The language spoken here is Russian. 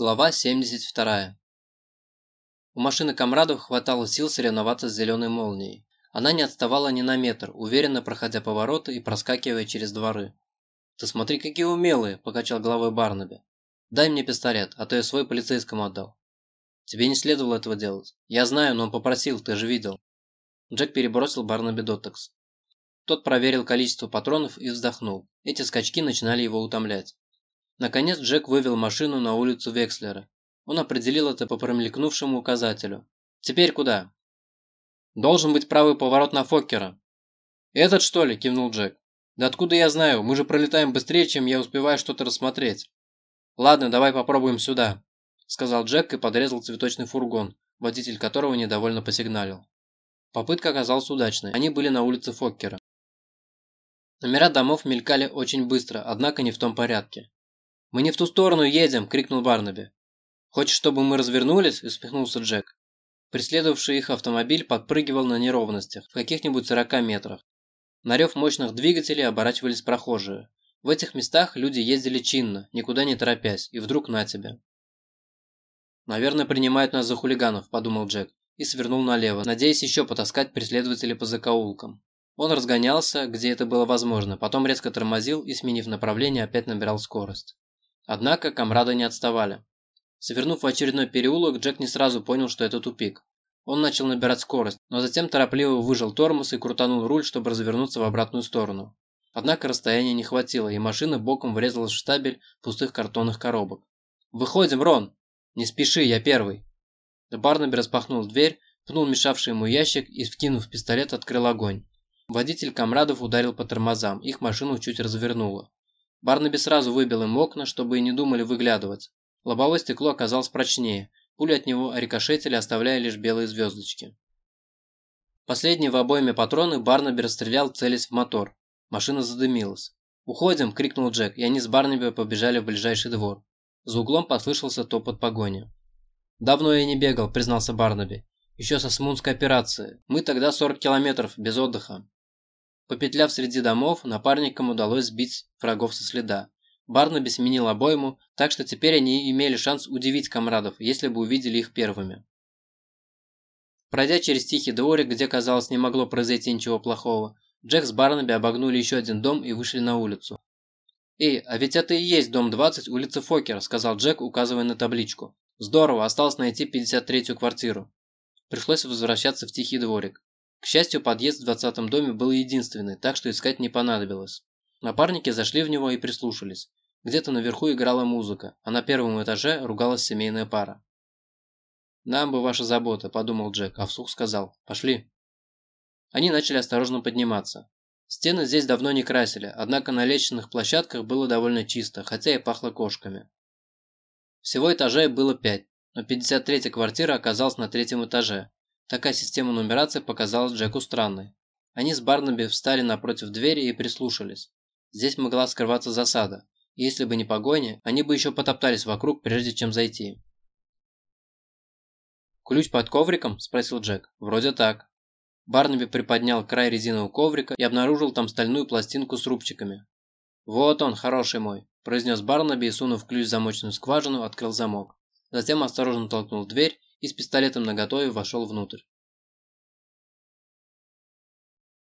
Глава 72. У машины комрадов хватало сил соревноваться с зеленой молнией. Она не отставала ни на метр, уверенно проходя повороты и проскакивая через дворы. «Ты смотри, какие умелые!» – покачал головой Барнаби. «Дай мне пистолет, а то я свой полицейскому отдал». «Тебе не следовало этого делать. Я знаю, но он попросил, ты же видел». Джек перебросил Барнаби Доттекс. Тот проверил количество патронов и вздохнул. Эти скачки начинали его утомлять. Наконец Джек вывел машину на улицу Векслера. Он определил это по промелькнувшему указателю. «Теперь куда?» «Должен быть правый поворот на Фоккера». «Этот, что ли?» – кивнул Джек. «Да откуда я знаю? Мы же пролетаем быстрее, чем я успеваю что-то рассмотреть». «Ладно, давай попробуем сюда», – сказал Джек и подрезал цветочный фургон, водитель которого недовольно посигналил. Попытка оказалась удачной. Они были на улице Фоккера. Номера домов мелькали очень быстро, однако не в том порядке. «Мы не в ту сторону едем!» – крикнул Барнаби. «Хочешь, чтобы мы развернулись?» – усмехнулся Джек. Преследовавший их автомобиль подпрыгивал на неровностях, в каких-нибудь 40 метрах. На рев мощных двигателей оборачивались прохожие. В этих местах люди ездили чинно, никуда не торопясь, и вдруг на тебя. «Наверное, принимают нас за хулиганов», – подумал Джек, и свернул налево, надеясь еще потаскать преследователей по закоулкам. Он разгонялся, где это было возможно, потом резко тормозил и, сменив направление, опять набирал скорость. Однако комрады не отставали. Свернув в очередной переулок, Джек не сразу понял, что это тупик. Он начал набирать скорость, но затем торопливо выжал тормоз и крутанул руль, чтобы развернуться в обратную сторону. Однако расстояния не хватило, и машина боком врезалась в штабель пустых картонных коробок. «Выходим, Рон!» «Не спеши, я первый!» Барнаби распахнул дверь, пнул мешавший ему ящик и, вкинув пистолет, открыл огонь. Водитель комрадов ударил по тормозам, их машину чуть развернуло. Барнаби сразу выбил им окна, чтобы и не думали выглядывать. Лобовое стекло оказалось прочнее, пули от него рикошетили, оставляя лишь белые звездочки. Последние в обойме патроны Барнаби расстрелял, целясь в мотор. Машина задымилась. «Уходим!» – крикнул Джек, и они с Барнаби побежали в ближайший двор. За углом послышался топот погони. «Давно я не бегал», – признался Барнаби. «Еще со Смунской операции. Мы тогда 40 километров, без отдыха». Попетляв среди домов, напарникам удалось сбить врагов со следа. Барнаби сменил обойму, так что теперь они имели шанс удивить комрадов, если бы увидели их первыми. Пройдя через тихий дворик, где, казалось, не могло произойти ничего плохого, Джек с Барнаби обогнули еще один дом и вышли на улицу. «Эй, а ведь это и есть дом 20, улица Фокер», – сказал Джек, указывая на табличку. «Здорово, осталось найти 53-ю квартиру». Пришлось возвращаться в тихий дворик. К счастью, подъезд в двадцатом доме был единственный, так что искать не понадобилось. Напарники зашли в него и прислушались. Где-то наверху играла музыка, а на первом этаже ругалась семейная пара. «Нам бы ваша забота», – подумал Джек, а вслух сказал «Пошли». Они начали осторожно подниматься. Стены здесь давно не красили, однако на лестничных площадках было довольно чисто, хотя и пахло кошками. Всего этажей было пять, но 53-я квартира оказалась на третьем этаже, Такая система нумерации показалась Джеку странной. Они с Барнаби встали напротив двери и прислушались. Здесь могла скрываться засада, и если бы не погоня, они бы еще потоптались вокруг, прежде чем зайти. «Ключ под ковриком?» – спросил Джек. «Вроде так». Барнаби приподнял край резинового коврика и обнаружил там стальную пластинку с рубчиками. «Вот он, хороший мой», – произнес Барнаби и, сунув ключ в замочную скважину, открыл замок. Затем осторожно толкнул дверь и с пистолетом наготове вошел внутрь.